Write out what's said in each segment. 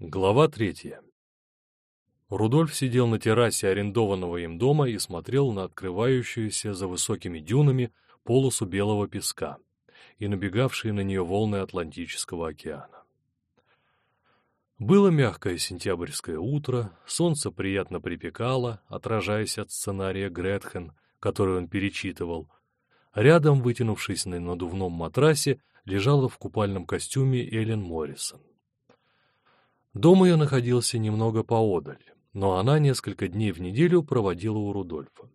Глава третья. Рудольф сидел на террасе арендованного им дома и смотрел на открывающуюся за высокими дюнами полосу белого песка и набегавшие на нее волны Атлантического океана. Было мягкое сентябрьское утро, солнце приятно припекало, отражаясь от сценария Гретхен, который он перечитывал. Рядом, вытянувшись на надувном матрасе, лежала в купальном костюме Эллен Моррисон. Дом ее находился немного поодаль, но она несколько дней в неделю проводила у Рудольфа.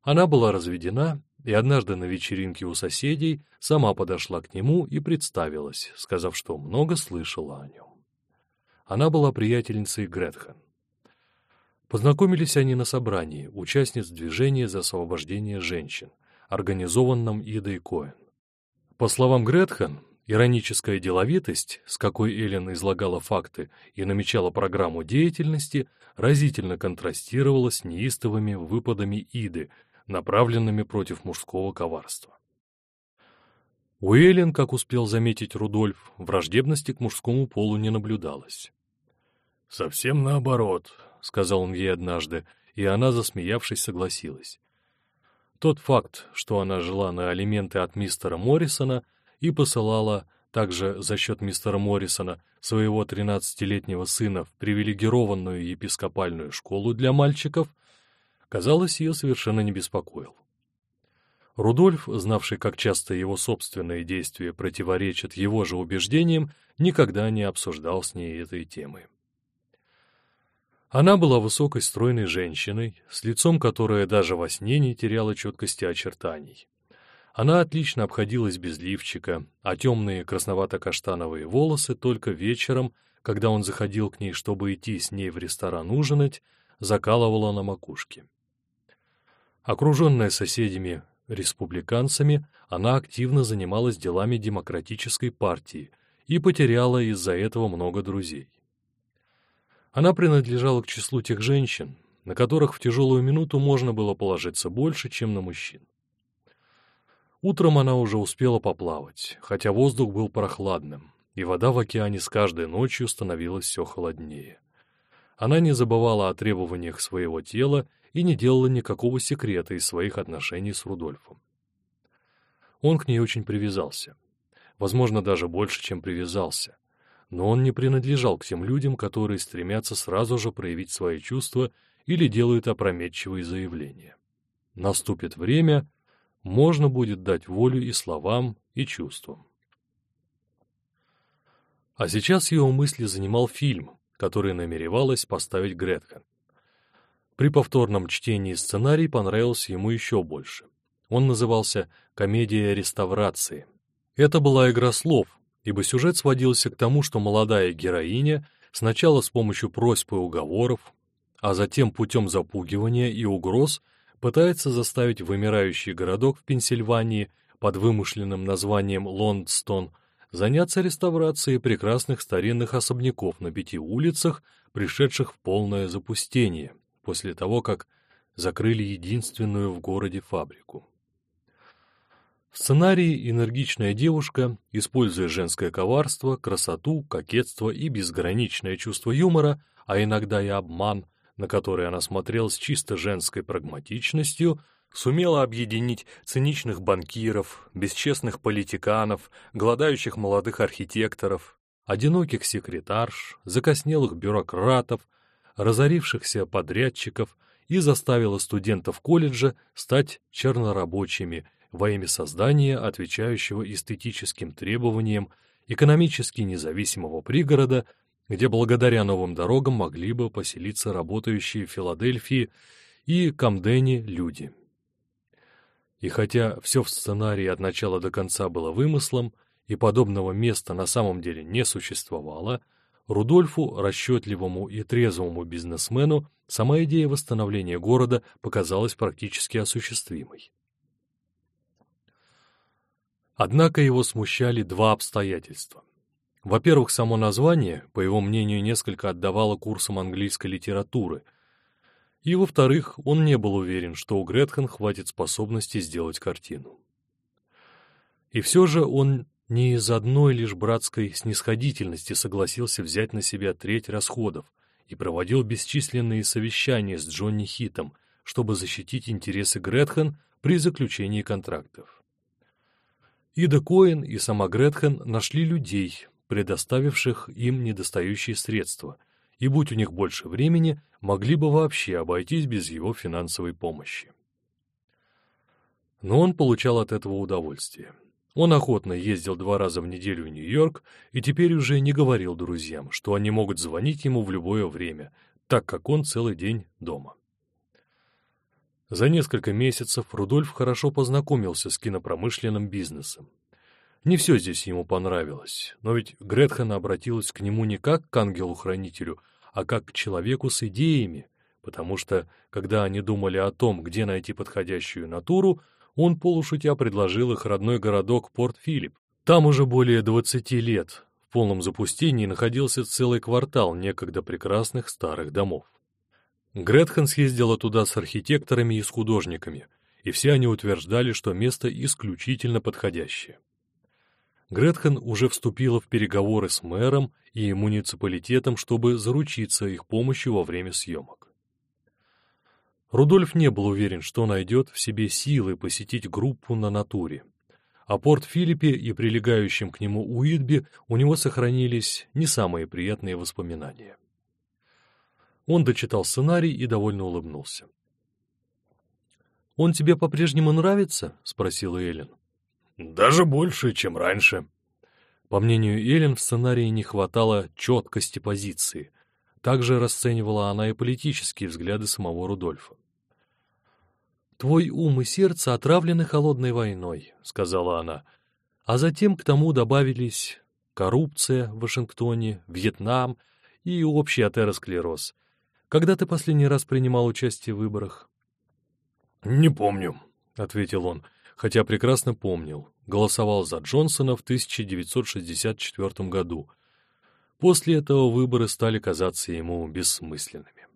Она была разведена, и однажды на вечеринке у соседей сама подошла к нему и представилась, сказав, что много слышала о нем. Она была приятельницей Гретхен. Познакомились они на собрании участниц движения за освобождение женщин, организованном Идой Коэн. По словам Гретхен, ироническая деловитость, с какой Эллен излагала факты и намечала программу деятельности, разительно контрастировала с неистовыми выпадами Иды, направленными против мужского коварства. У Эллен, как успел заметить Рудольф, враждебности к мужскому полу не наблюдалось. «Совсем наоборот», — сказал он ей однажды, и она, засмеявшись, согласилась. Тот факт, что она жила на алименты от мистера Моррисона и посылала также за счет мистера Моррисона своего 13-летнего сына в привилегированную епископальную школу для мальчиков, казалось, ее совершенно не беспокоил. Рудольф, знавший, как часто его собственные действия противоречат его же убеждениям, никогда не обсуждал с ней этой темы. Она была высокой стройной женщиной, с лицом которое даже во сне не теряло четкости очертаний. Она отлично обходилась без лифчика, а темные красновато-каштановые волосы только вечером, когда он заходил к ней, чтобы идти с ней в ресторан ужинать, закалывала на макушке. Окруженная соседями республиканцами, она активно занималась делами демократической партии и потеряла из-за этого много друзей. Она принадлежала к числу тех женщин, на которых в тяжелую минуту можно было положиться больше, чем на мужчин. Утром она уже успела поплавать, хотя воздух был прохладным, и вода в океане с каждой ночью становилась все холоднее. Она не забывала о требованиях своего тела и не делала никакого секрета из своих отношений с Рудольфом. Он к ней очень привязался. Возможно, даже больше, чем привязался но он не принадлежал к тем людям, которые стремятся сразу же проявить свои чувства или делают опрометчивые заявления. Наступит время, можно будет дать волю и словам, и чувствам. А сейчас его мысли занимал фильм, который намеревалась поставить Гретхен. При повторном чтении сценарий понравился ему еще больше. Он назывался «Комедия реставрации». Это была игра слов, ибо сюжет сводился к тому, что молодая героиня сначала с помощью просьб и уговоров, а затем путем запугивания и угроз пытается заставить вымирающий городок в Пенсильвании под вымышленным названием Лондстон заняться реставрацией прекрасных старинных особняков на пяти улицах, пришедших в полное запустение, после того, как закрыли единственную в городе фабрику. В сценарии энергичная девушка, используя женское коварство, красоту, кокетство и безграничное чувство юмора, а иногда и обман, на который она смотрела с чисто женской прагматичностью, сумела объединить циничных банкиров, бесчестных политиканов, голодающих молодых архитекторов, одиноких секретарш, закоснелых бюрократов, разорившихся подрядчиков и заставила студентов колледжа стать чернорабочими – во имя создания отвечающего эстетическим требованиям экономически независимого пригорода, где благодаря новым дорогам могли бы поселиться работающие в Филадельфии и Камдене люди. И хотя все в сценарии от начала до конца было вымыслом, и подобного места на самом деле не существовало, Рудольфу, расчетливому и трезвому бизнесмену, сама идея восстановления города показалась практически осуществимой. Однако его смущали два обстоятельства. Во-первых, само название, по его мнению, несколько отдавало курсам английской литературы. И, во-вторых, он не был уверен, что у Гретхен хватит способности сделать картину. И все же он не из одной лишь братской снисходительности согласился взять на себя треть расходов и проводил бесчисленные совещания с Джонни Хитом, чтобы защитить интересы Гретхен при заключении контрактов. Ида Коэн и сама Гретхен нашли людей, предоставивших им недостающие средства, и, будь у них больше времени, могли бы вообще обойтись без его финансовой помощи. Но он получал от этого удовольствие. Он охотно ездил два раза в неделю в Нью-Йорк и теперь уже не говорил друзьям, что они могут звонить ему в любое время, так как он целый день дома. За несколько месяцев Рудольф хорошо познакомился с кинопромышленным бизнесом. Не все здесь ему понравилось, но ведь Гретхен обратилась к нему не как к ангелу-хранителю, а как к человеку с идеями, потому что, когда они думали о том, где найти подходящую натуру, он полушутя предложил их родной городок Порт-Филипп. Там уже более 20 лет в полном запустении находился целый квартал некогда прекрасных старых домов. Гретхен съездила туда с архитекторами и с художниками, и все они утверждали, что место исключительно подходящее. Гретхен уже вступила в переговоры с мэром и муниципалитетом, чтобы заручиться их помощью во время съемок. Рудольф не был уверен, что найдет в себе силы посетить группу на натуре. О Порт-Филиппе и прилегающем к нему Уитби у него сохранились не самые приятные воспоминания. Он дочитал сценарий и довольно улыбнулся. «Он тебе по-прежнему нравится?» — спросила Эллен. «Даже больше, чем раньше». По мнению Эллен, в сценарии не хватало четкости позиции, также расценивала она и политические взгляды самого Рудольфа. «Твой ум и сердце отравлены холодной войной», — сказала она. А затем к тому добавились коррупция в Вашингтоне, Вьетнам и общий атеросклероз. Когда ты последний раз принимал участие в выборах? «Не помню», — ответил он, хотя прекрасно помнил. Голосовал за Джонсона в 1964 году — После этого выборы стали казаться ему бессмысленными.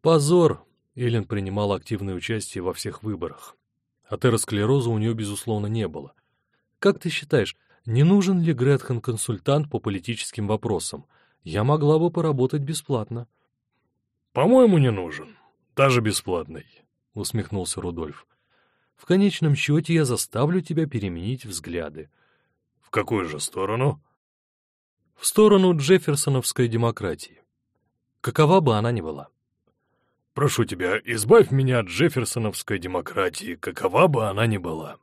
Позор! Эллен принимала активное участие во всех выборах. Атеросклероза у нее, безусловно, не было. Как ты считаешь, не нужен ли Гретхен консультант по политическим вопросам? Я могла бы поработать бесплатно. — По-моему, не нужен. Даже бесплатный, — усмехнулся Рудольф. — В конечном счете я заставлю тебя переменить взгляды. — В какую же сторону? — в сторону джефферсоновской демократии. Какова бы она ни была. «Прошу тебя, избавь меня от джефферсоновской демократии, какова бы она ни была».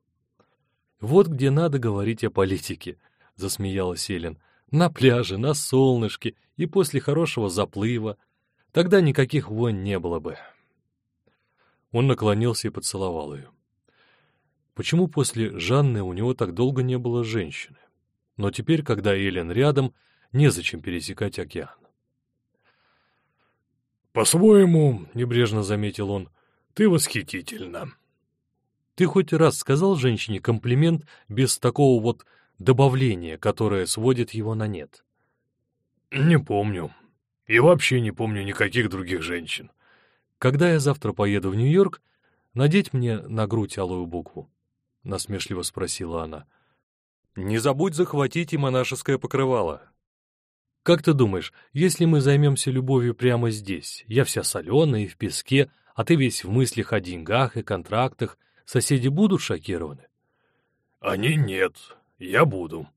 «Вот где надо говорить о политике», — засмеялась Эллен. «На пляже, на солнышке и после хорошего заплыва. Тогда никаких войн не было бы». Он наклонился и поцеловал ее. Почему после Жанны у него так долго не было женщины? Но теперь, когда Эллен рядом, незачем пересекать океан. «По-своему, — небрежно заметил он, — ты восхитительна». «Ты хоть раз сказал женщине комплимент без такого вот добавления, которое сводит его на нет?» «Не помню. И вообще не помню никаких других женщин». «Когда я завтра поеду в Нью-Йорк, надеть мне на грудь алую букву?» — насмешливо спросила она. «Не забудь захватить и монашеское покрывало. Как ты думаешь, если мы займемся любовью прямо здесь, я вся соленая и в песке, а ты весь в мыслях о деньгах и контрактах, соседи будут шокированы? Они нет, я буду.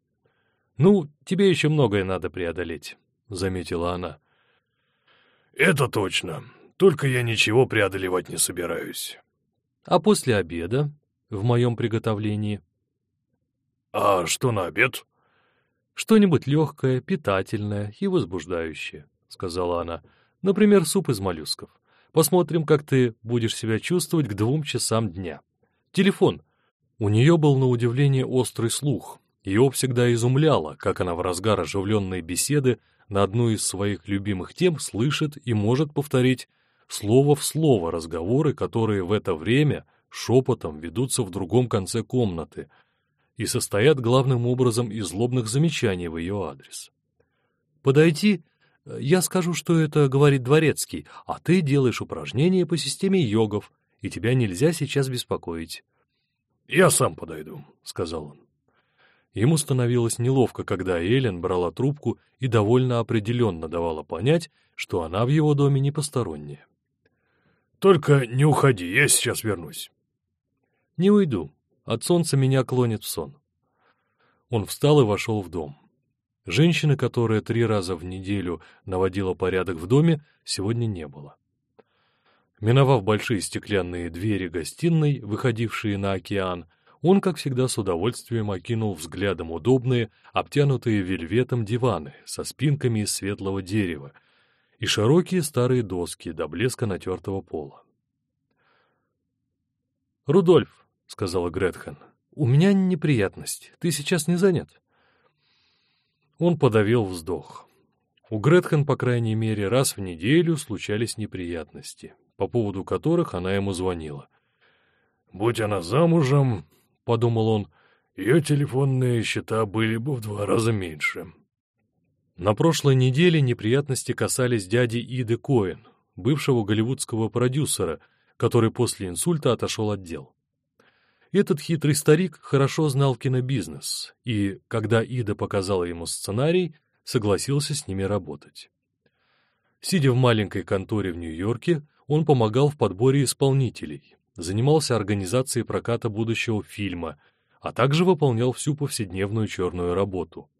Ну, тебе еще многое надо преодолеть, заметила она. Это точно, только я ничего преодолевать не собираюсь. А после обеда, в моем приготовлении? А что на обед? «Что-нибудь легкое, питательное и возбуждающее», — сказала она. «Например, суп из моллюсков. Посмотрим, как ты будешь себя чувствовать к двум часам дня. Телефон». У нее был на удивление острый слух. Ее всегда изумляло, как она в разгар оживленной беседы на одну из своих любимых тем слышит и может повторить слово в слово разговоры, которые в это время шепотом ведутся в другом конце комнаты — и состоят главным образом из злобных замечаний в ее адрес. «Подойти? Я скажу, что это говорит дворецкий, а ты делаешь упражнения по системе йогов, и тебя нельзя сейчас беспокоить». «Я сам подойду», — сказал он. Ему становилось неловко, когда Эллен брала трубку и довольно определенно давала понять, что она в его доме не посторонняя. «Только не уходи, я сейчас вернусь». «Не уйду. От солнца меня клонит в сон». Он встал и вошел в дом. Женщины, которая три раза в неделю наводила порядок в доме, сегодня не было. Миновав большие стеклянные двери гостиной, выходившие на океан, он, как всегда, с удовольствием окинул взглядом удобные, обтянутые вельветом диваны со спинками из светлого дерева и широкие старые доски до блеска натертого пола. «Рудольф», — сказала Гретхен, — «у меня неприятность. Ты сейчас не занят?» Он подавил вздох. У Гретхен, по крайней мере, раз в неделю случались неприятности, по поводу которых она ему звонила. «Будь она замужем, — подумал он, — ее телефонные счета были бы в два раза меньше. На прошлой неделе неприятности касались дяди Иды Коэн, бывшего голливудского продюсера, который после инсульта отошел от дел. Этот хитрый старик хорошо знал кинобизнес, и, когда Ида показала ему сценарий, согласился с ними работать. Сидя в маленькой конторе в Нью-Йорке, он помогал в подборе исполнителей, занимался организацией проката будущего фильма, а также выполнял всю повседневную черную работу.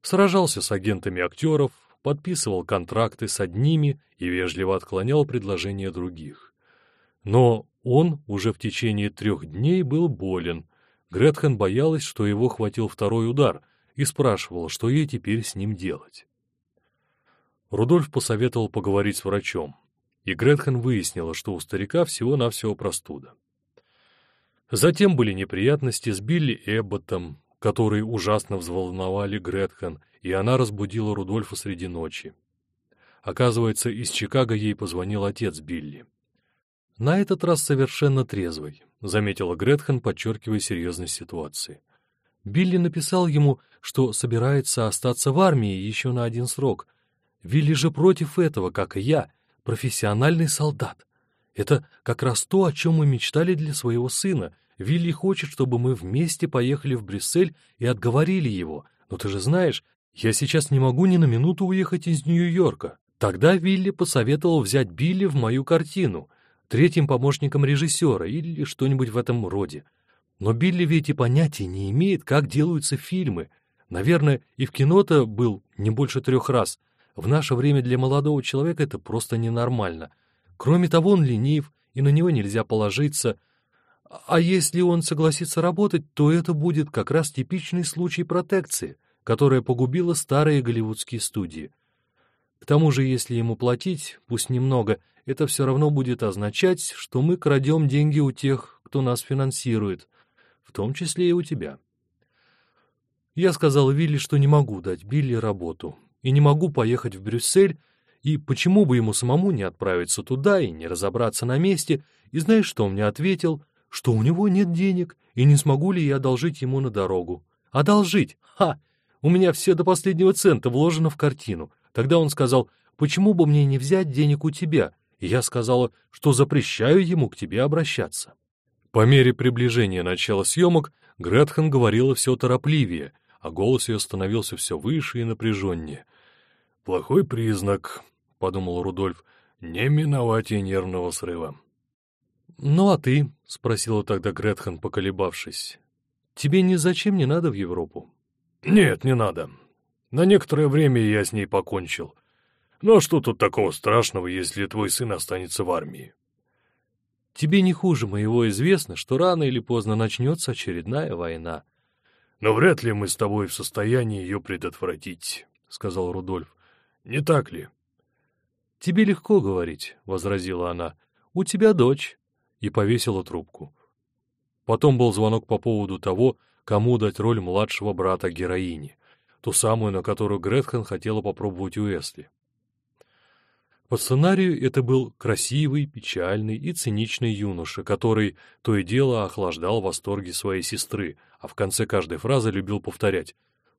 Сражался с агентами актеров, подписывал контракты с одними и вежливо отклонял предложения других. Но он уже в течение трех дней был болен. Гретхен боялась, что его хватил второй удар, и спрашивала, что ей теперь с ним делать. Рудольф посоветовал поговорить с врачом и Гретхен выяснила, что у старика всего-навсего простуда. Затем были неприятности с Билли Эбботом, которые ужасно взволновали Гретхен, и она разбудила Рудольфа среди ночи. Оказывается, из Чикаго ей позвонил отец Билли. На этот раз совершенно трезвый, заметила Гретхен, подчеркивая серьезность ситуации. Билли написал ему, что собирается остаться в армии еще на один срок. Вилли же против этого, как и я, профессиональный солдат. Это как раз то, о чем мы мечтали для своего сына. Вилли хочет, чтобы мы вместе поехали в Брюссель и отговорили его. Но ты же знаешь, я сейчас не могу ни на минуту уехать из Нью-Йорка. Тогда Вилли посоветовал взять Билли в мою картину, третьим помощником режиссера или что-нибудь в этом роде. Но Билли ведь и понятия не имеет, как делаются фильмы. Наверное, и в кино-то был не больше трех раз, в наше время для молодого человека это просто ненормально. Кроме того, он ленив, и на него нельзя положиться. А если он согласится работать, то это будет как раз типичный случай протекции, которая погубила старые голливудские студии. К тому же, если ему платить, пусть немного, это все равно будет означать, что мы крадем деньги у тех, кто нас финансирует, в том числе и у тебя. Я сказал Вилли, что не могу дать Билли работу, и не могу поехать в Брюссель, и почему бы ему самому не отправиться туда и не разобраться на месте, и знаешь, что он мне ответил? Что у него нет денег, и не смогу ли я одолжить ему на дорогу. Одолжить? Ха! У меня все до последнего цента вложено в картину. Тогда он сказал, почему бы мне не взять денег у тебя? И я сказала, что запрещаю ему к тебе обращаться. По мере приближения начала съемок Гретхен говорила все торопливее, а голос ее становился все выше и напряженнее — «Плохой признак», — подумал Рудольф, — «не миновать и нервного срыва». «Ну а ты?» — спросила тогда Гретхен, поколебавшись. «Тебе ни зачем не надо в Европу?» «Нет, не надо. На некоторое время я с ней покончил. Но что тут такого страшного, если твой сын останется в армии?» «Тебе не хуже моего известно, что рано или поздно начнется очередная война». «Но вряд ли мы с тобой в состоянии ее предотвратить», — сказал Рудольф. Не так ли? — Тебе легко говорить, — возразила она. — У тебя дочь. И повесила трубку. Потом был звонок по поводу того, кому дать роль младшего брата героини, ту самую, на которую Гретхен хотела попробовать Уэсли. По сценарию это был красивый, печальный и циничный юноша, который то и дело охлаждал восторги своей сестры, а в конце каждой фразы любил повторять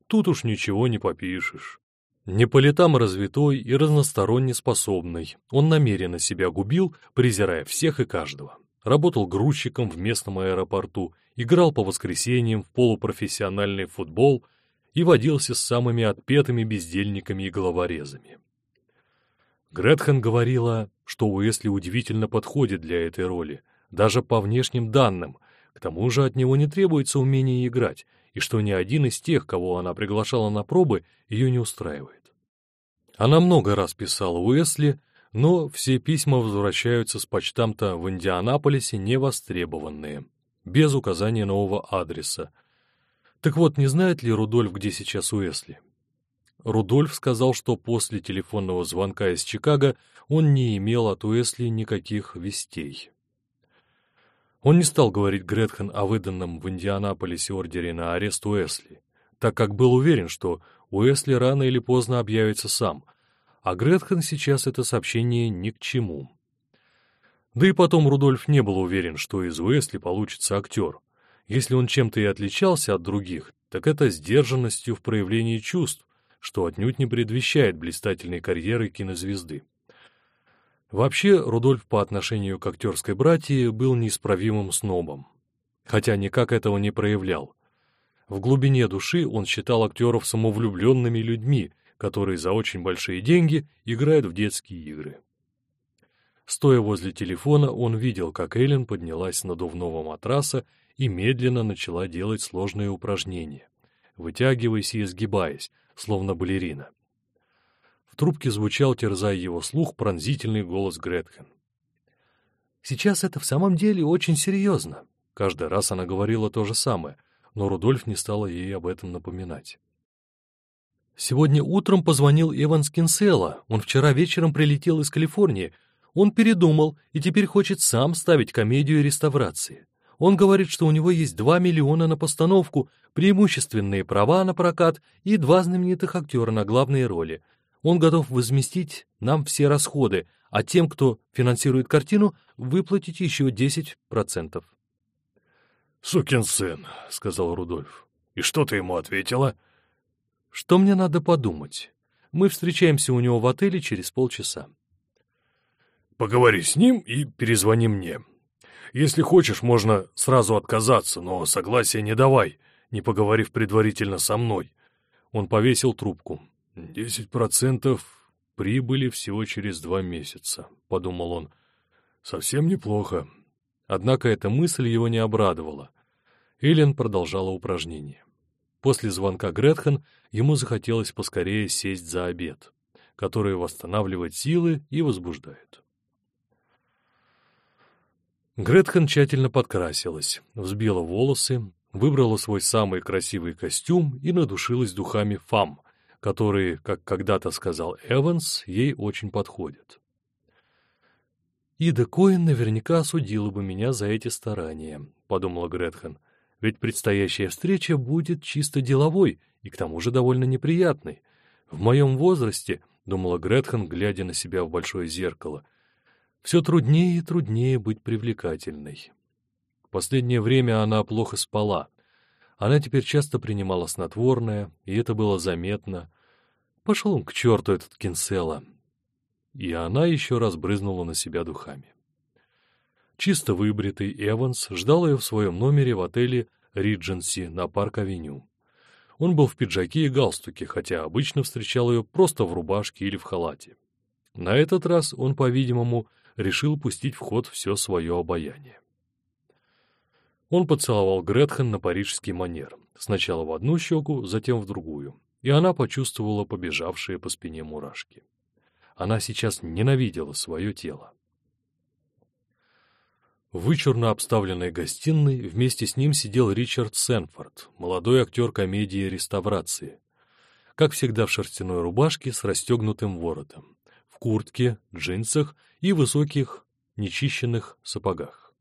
«Тут уж ничего не попишешь». Не по летам развитой и разносторонне способный, он намеренно себя губил, презирая всех и каждого. работал грузчиком в местном аэропорту, играл по воскресеньям в полупрофессиональный футбол и водился с самыми отпетыми бездельниками и головорезами. Гретхен говорила, что Уэсли удивительно подходит для этой роли, даже по внешним данным, к тому же от него не требуется умение играть, и что ни один из тех, кого она приглашала на пробы, ее не устраивает. Она много раз писала Уэсли, но все письма возвращаются с почтамта в Индианаполисе невостребованные, без указания нового адреса. Так вот, не знает ли Рудольф, где сейчас Уэсли? Рудольф сказал, что после телефонного звонка из Чикаго он не имел от Уэсли никаких вестей. Он не стал говорить Гретхен о выданном в Индианаполисе ордере на арест Уэсли, так как был уверен, что Уэсли рано или поздно объявится сам, а Гретхен сейчас это сообщение ни к чему. Да и потом Рудольф не был уверен, что из Уэсли получится актер. Если он чем-то и отличался от других, так это сдержанностью в проявлении чувств, что отнюдь не предвещает блистательной карьеры кинозвезды. Вообще, Рудольф по отношению к актерской братье был неисправимым снобом. Хотя никак этого не проявлял. В глубине души он считал актеров самовлюбленными людьми, которые за очень большие деньги играют в детские игры. Стоя возле телефона, он видел, как Эллен поднялась с надувного матраса и медленно начала делать сложные упражнения, вытягиваясь и изгибаясь, словно балерина трубке звучал, терзая его слух, пронзительный голос Гретхен. «Сейчас это в самом деле очень серьезно». Каждый раз она говорила то же самое, но Рудольф не стал ей об этом напоминать. Сегодня утром позвонил Эванс Кинсела. Он вчера вечером прилетел из Калифорнии. Он передумал и теперь хочет сам ставить комедию реставрации. Он говорит, что у него есть два миллиона на постановку, преимущественные права на прокат и два знаменитых актера на главные роли. Он готов возместить нам все расходы, а тем, кто финансирует картину, выплатить еще 10%. «Сукин сын», — сказал Рудольф. «И что ты ему ответила?» «Что мне надо подумать? Мы встречаемся у него в отеле через полчаса». «Поговори с ним и перезвони мне. Если хочешь, можно сразу отказаться, но согласия не давай, не поговорив предварительно со мной». Он повесил трубку. «Десять процентов прибыли всего через два месяца», — подумал он. «Совсем неплохо». Однако эта мысль его не обрадовала. Эллен продолжала упражнение. После звонка Гретхен ему захотелось поскорее сесть за обед, который восстанавливает силы и возбуждает. Гретхен тщательно подкрасилась, взбила волосы, выбрала свой самый красивый костюм и надушилась духами «Фам», которые, как когда-то сказал Эванс, ей очень подходят. «Ида Коэн наверняка осудила бы меня за эти старания», — подумала Гретхен, «ведь предстоящая встреча будет чисто деловой и к тому же довольно неприятной. В моем возрасте, — думала Гретхен, глядя на себя в большое зеркало, — все труднее и труднее быть привлекательной. В последнее время она плохо спала, она теперь часто принимала снотворное, и это было заметно. Пошел он к черту, этот Кинсела. И она еще раз брызнула на себя духами. Чисто выбритый Эванс ждал ее в своем номере в отеле «Ридженси» на Парк-авеню. Он был в пиджаке и галстуке, хотя обычно встречал ее просто в рубашке или в халате. На этот раз он, по-видимому, решил пустить в ход все свое обаяние. Он поцеловал Гретхен на парижский манер, сначала в одну щеку, затем в другую, и она почувствовала побежавшие по спине мурашки. Она сейчас ненавидела свое тело. В вычурно обставленной гостиной вместе с ним сидел Ричард Сенфорд, молодой актер комедии «Реставрации». Как всегда в шерстяной рубашке с расстегнутым воротом, в куртке, джинсах и высоких, нечищенных сапогах.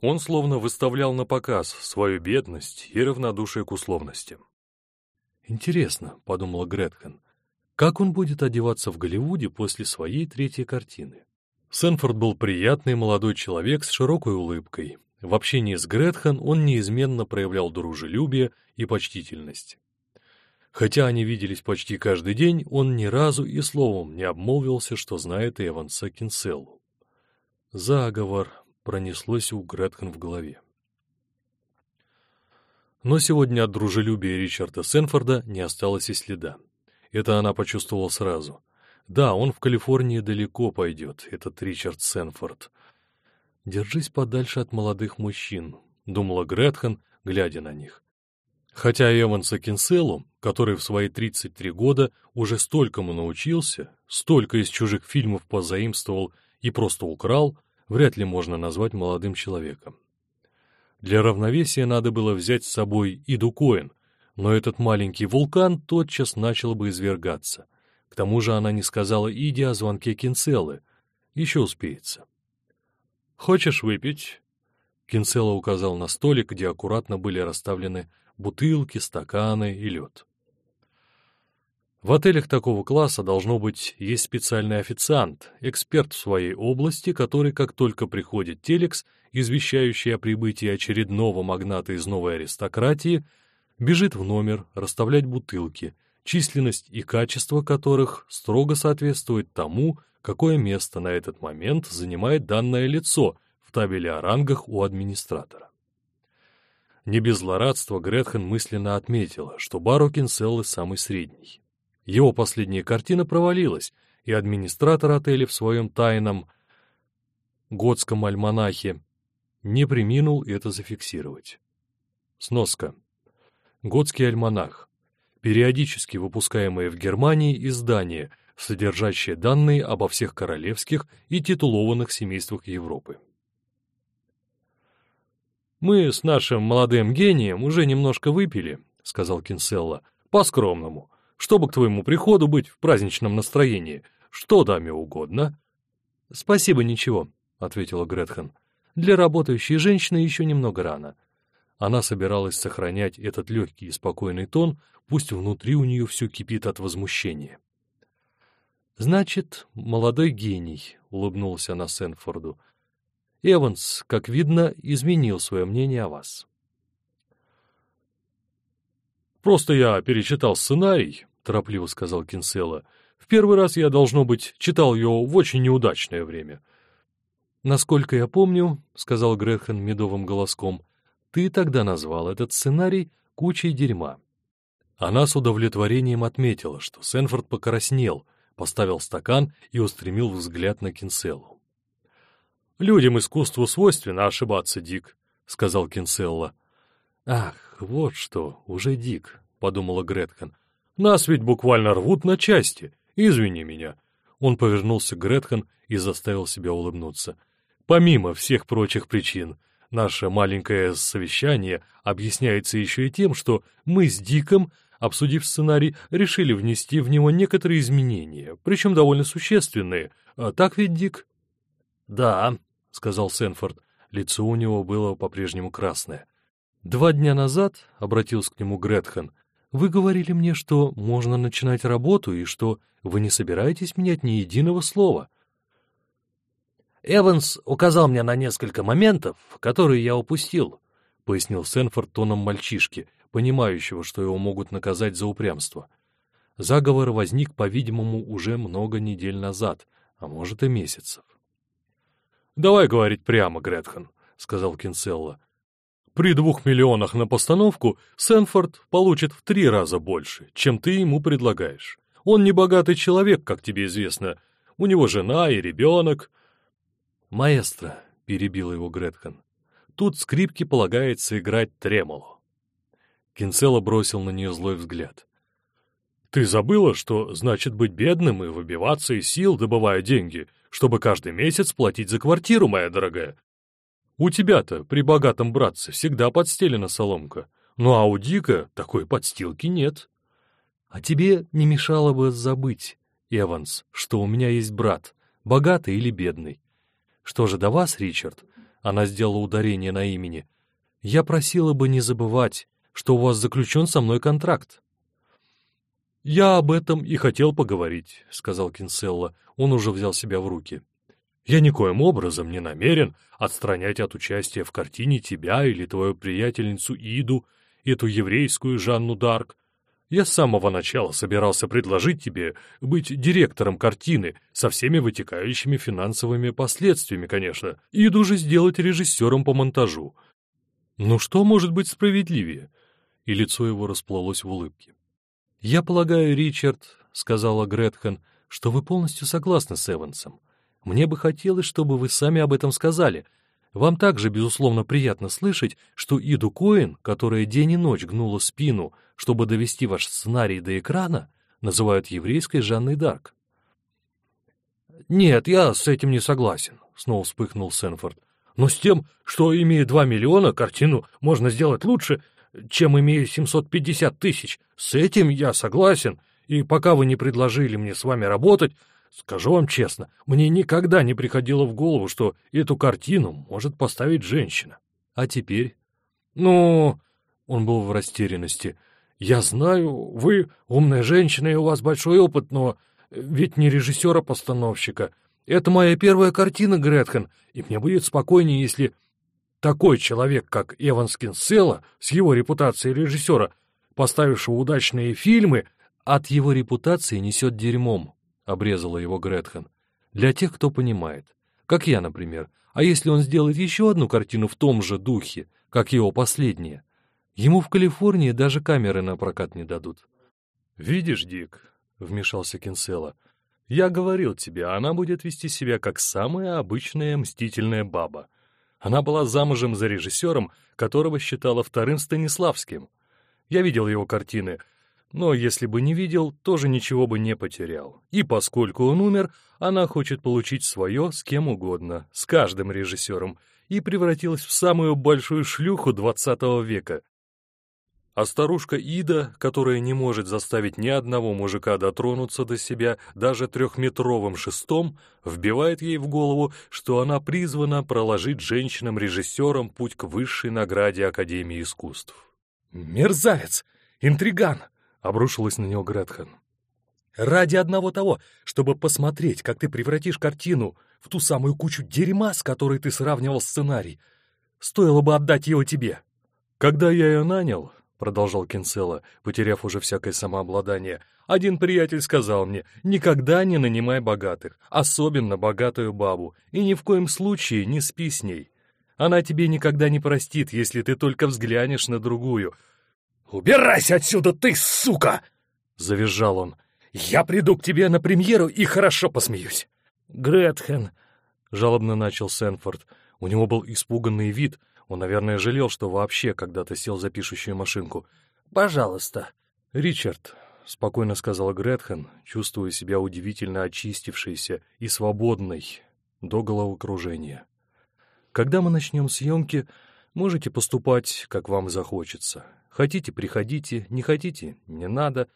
Он словно выставлял на показ свою бедность и равнодушие к условностям. «Интересно», — подумала Гретхен, — «как он будет одеваться в Голливуде после своей третьей картины?» Сенфорд был приятный молодой человек с широкой улыбкой. В общении с Гретхен он неизменно проявлял дружелюбие и почтительность. Хотя они виделись почти каждый день, он ни разу и словом не обмолвился, что знает Эванса Кинселлу. Заговор, пронеслось у Гретхен в голове. Но сегодня от дружелюбия Ричарда Сенфорда не осталось и следа. Это она почувствовала сразу. Да, он в Калифорнии далеко пойдет, этот Ричард Сенфорд. «Держись подальше от молодых мужчин», — думала Гретхен, глядя на них. Хотя Эванса Кинселу, который в свои 33 года уже столькому научился, столько из чужих фильмов позаимствовал и просто украл, вряд ли можно назвать молодым человеком. Для равновесия надо было взять с собой и Дукоин, но этот маленький вулкан тотчас начал бы извергаться. К тому же она не сказала Иди о звонке Кинцелы. Еще успеется. «Хочешь выпить?» Кинцела указал на столик, где аккуратно были расставлены бутылки, стаканы и лед. В отелях такого класса должно быть есть специальный официант, эксперт в своей области, который, как только приходит телекс, извещающий о прибытии очередного магната из новой аристократии, бежит в номер расставлять бутылки, численность и качество которых строго соответствует тому, какое место на этот момент занимает данное лицо в табеле о рангах у администратора. Не без злорадства Гретхен мысленно отметила, что бар у Кинселлы самый средний. Его последняя картина провалилась, и администратор отеля в своем тайном готском альманахе не приминул это зафиксировать. Сноска. Готский альманах. Периодически выпускаемое в Германии издание, содержащее данные обо всех королевских и титулованных семействах Европы. «Мы с нашим молодым гением уже немножко выпили», — сказал Кинселла, — «по-скромному чтобы к твоему приходу быть в праздничном настроении. Что даме угодно?» «Спасибо, ничего», — ответила Гретхен. «Для работающей женщины еще немного рано». Она собиралась сохранять этот легкий и спокойный тон, пусть внутри у нее все кипит от возмущения. «Значит, молодой гений», — улыбнулся она Сенфорду. «Эванс, как видно, изменил свое мнение о вас». «Просто я перечитал сценарий», — торопливо сказал Кинсела. «В первый раз я, должно быть, читал его в очень неудачное время». «Насколько я помню», — сказал Гретхен медовым голоском, — «ты тогда назвал этот сценарий кучей дерьма». Она с удовлетворением отметила, что Сенфорд покраснел, поставил стакан и устремил взгляд на Кинселлу. «Людям искусству свойственно ошибаться, Дик», — сказал Кинселла. «Ах, вот что, уже Дик», — подумала Гретхен. «Нас ведь буквально рвут на части. Извини меня». Он повернулся к Гретхен и заставил себя улыбнуться. «Помимо всех прочих причин, наше маленькое совещание объясняется еще и тем, что мы с Диком, обсудив сценарий, решили внести в него некоторые изменения, причем довольно существенные. А так ведь, Дик?» «Да», — сказал Сенфорд. Лицо у него было по-прежнему красное. Два дня назад, — обратился к нему Гретхен, — вы говорили мне, что можно начинать работу и что вы не собираетесь менять ни единого слова. Эванс указал мне на несколько моментов, которые я упустил, — пояснил Сенфорд тоном мальчишки, понимающего, что его могут наказать за упрямство. Заговор возник, по-видимому, уже много недель назад, а может и месяцев. — Давай говорить прямо, Гретхен, — сказал Кинселла. При двух миллионах на постановку Сенфорд получит в три раза больше, чем ты ему предлагаешь. Он не богатый человек, как тебе известно. У него жена и ребенок. «Маэстро», — перебил его Гретхен, — «тут скрипке полагается играть тремоло». Кинцелло бросил на нее злой взгляд. «Ты забыла, что значит быть бедным и выбиваться из сил, добывая деньги, чтобы каждый месяц платить за квартиру, моя дорогая? У тебя-то при богатом братце всегда подстелена соломка, ну а у Дика такой подстилки нет. А тебе не мешало бы забыть, Эванс, что у меня есть брат, богатый или бедный. Что же до вас, Ричард, она сделала ударение на имени, я просила бы не забывать, что у вас заключен со мной контракт. «Я об этом и хотел поговорить», — сказал Кинселла. Он уже взял себя в руки. Я никоим образом не намерен отстранять от участия в картине тебя или твою приятельницу Иду, эту еврейскую Жанну Дарк. Я с самого начала собирался предложить тебе быть директором картины, со всеми вытекающими финансовыми последствиями, конечно, и даже сделать режиссером по монтажу. Ну что может быть справедливее? И лицо его расплылось в улыбке. «Я полагаю, Ричард, — сказала Гретхен, — что вы полностью согласны с Эвансом. Мне бы хотелось, чтобы вы сами об этом сказали, — вам также, безусловно, приятно слышать, что Иду Коэн, которая день и ночь гнула спину, чтобы довести ваш сценарий до экрана, называют еврейской Жанной Дарк. «Нет, я с этим не согласен», — снова вспыхнул Сенфорд. «Но с тем, что, имея два миллиона, картину можно сделать лучше, чем имея 750 тысяч, с этим я согласен, и пока вы не предложили мне с вами работать, Скажу вам честно, мне никогда не приходило в голову, что эту картину может поставить женщина. А теперь? Ну, он был в растерянности. Я знаю, вы умная женщина, и у вас большой опыт, но ведь не режиссера-постановщика. Это моя первая картина, Гретхен, и мне будет спокойнее, если такой человек, как Эван Скинселла, с его репутацией режиссера, поставившего удачные фильмы, от его репутации несет дерьмом, обрезала его Гретхен. Для тех, кто понимает. Как я, например. А если он сделает еще одну картину в том же духе, как его последняя? Ему в Калифорнии даже камеры на прокат не дадут. «Видишь, Дик», — вмешался Кинсела, — «я говорил тебе, она будет вести себя как самая обычная мстительная баба. Она была замужем за режиссером, которого считала вторым Станиславским. Я видел его картины — но если бы не видел, тоже ничего бы не потерял. И поскольку он умер, она хочет получить свое с кем угодно, с каждым режиссером, и превратилась в самую большую шлюху двадцатого века. А старушка Ида, которая не может заставить ни одного мужика дотронуться до себя даже трехметровым шестом, вбивает ей в голову, что она призвана проложить женщинам-режиссерам путь к высшей награде Академии искусств. «Мерзавец! Интриган!» — обрушилась на него Гретхен. «Ради одного того, чтобы посмотреть, как ты превратишь картину в ту самую кучу дерьма, с которой ты сравнивал сценарий, стоило бы отдать его тебе». «Когда я ее нанял», — продолжал Кинцелло, потеряв уже всякое самообладание, «один приятель сказал мне, никогда не нанимай богатых, особенно богатую бабу, и ни в коем случае не спи с ней. Она тебе никогда не простит, если ты только взглянешь на другую, «Убирайся отсюда, ты сука!» — завизжал он. «Я приду к тебе на премьеру и хорошо посмеюсь!» «Гретхен!» — жалобно начал Сенфорд. У него был испуганный вид. Он, наверное, жалел, что вообще когда-то сел за пишущую машинку. «Пожалуйста!» «Ричард!» — спокойно сказала Гретхен, чувствуя себя удивительно очистившейся и свободной до головокружения. «Когда мы начнем съемки, можете поступать, как вам захочется. Хотите, приходите, не хотите, не надо.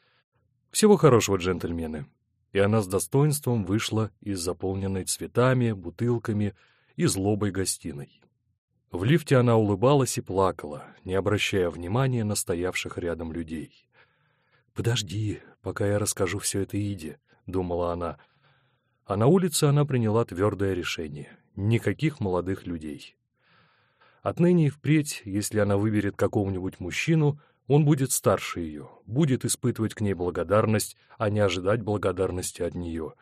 Всего хорошего, джентльмены. И она с достоинством вышла из заполненной цветами, бутылками и злобой гостиной. В лифте она улыбалась и плакала, не обращая внимания на стоявших рядом людей. «Подожди, пока я расскажу все это Иде», — думала она. А на улице она приняла твердое решение — никаких молодых людей. Отныне и впредь, если она выберет какого-нибудь мужчину, он будет старше ее, будет испытывать к ней благодарность, а не ожидать благодарности от нее.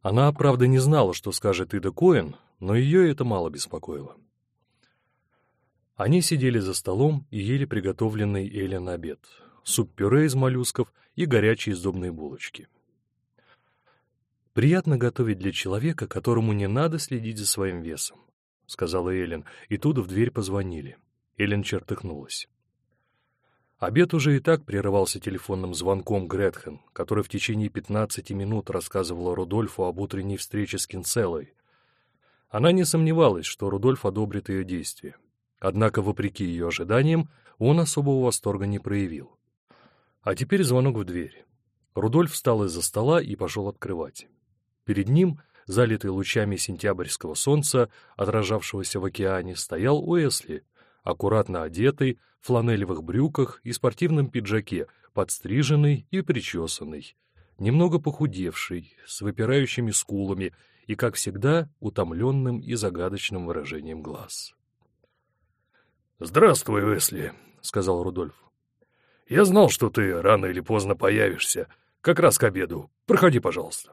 Она, правда, не знала, что скажет Ида Коэн, но ее это мало беспокоило. Они сидели за столом и ели приготовленный Эллен обед, суп-пюре из моллюсков и горячие сдобные булочки. Приятно готовить для человека, которому не надо следить за своим весом. — сказала Эллен, и тут в дверь позвонили. Эллен чертыхнулась. Обед уже и так прерывался телефонным звонком Гретхен, который в течение пятнадцати минут рассказывала Рудольфу об утренней встрече с Кинцеллой. Она не сомневалась, что Рудольф одобрит ее действия. Однако, вопреки ее ожиданиям, он особого восторга не проявил. А теперь звонок в дверь. Рудольф встал из-за стола и пошел открывать. Перед ним залитый лучами сентябрьского солнца, отражавшегося в океане, стоял Уэсли, аккуратно одетый, в фланелевых брюках и спортивном пиджаке, подстриженный и причесанный, немного похудевший, с выпирающими скулами и, как всегда, утомленным и загадочным выражением глаз. «Здравствуй, Уэсли», — сказал Рудольф. Я знал, что ты рано или поздно появишься. Как раз к обеду. Проходи, пожалуйста».